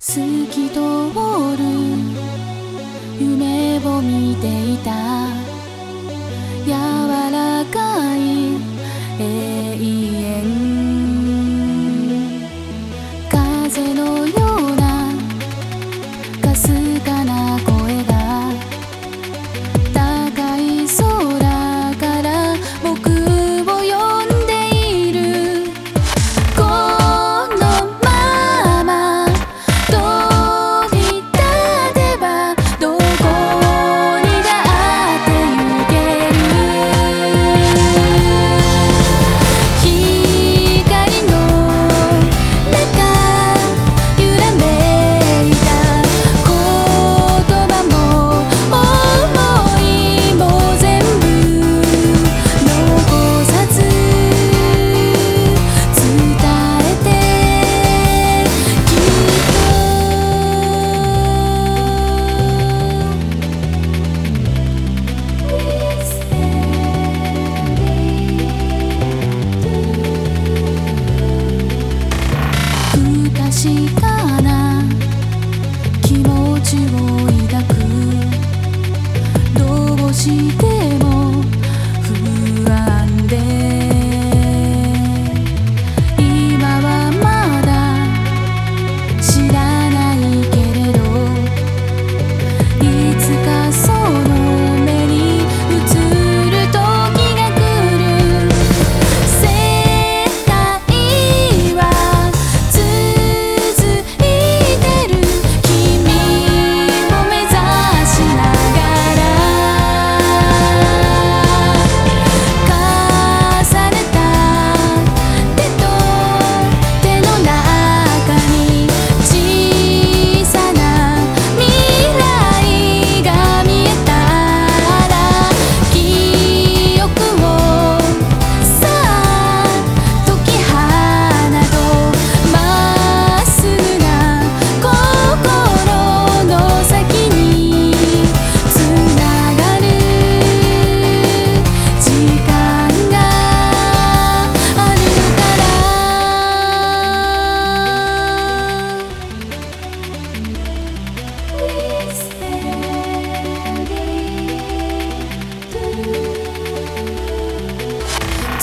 透き通る。夢を見ていた。柔らかい不確気持ちを抱く。どうして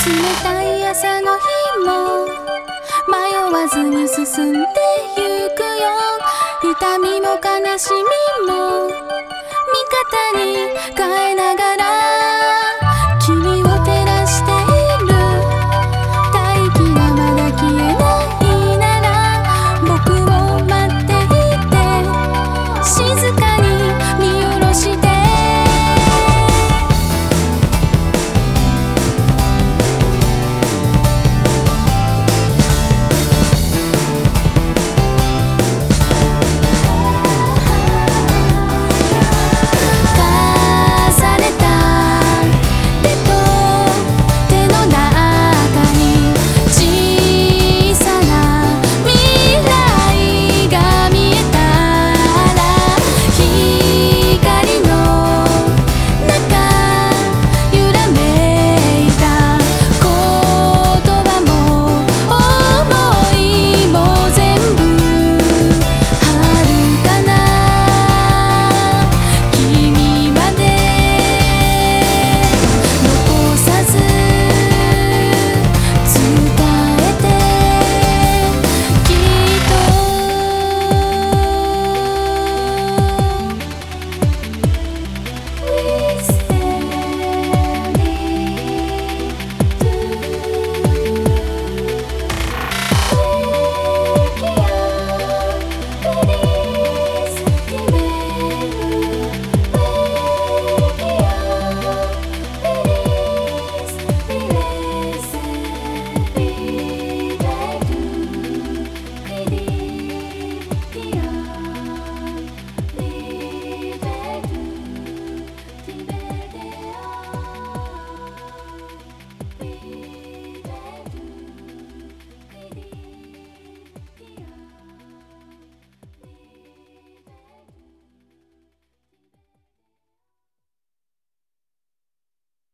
冷たい朝の日も迷わずに進んでゆくよ。痛みも悲しみも味方に変えない